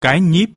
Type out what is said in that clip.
cái nhíp.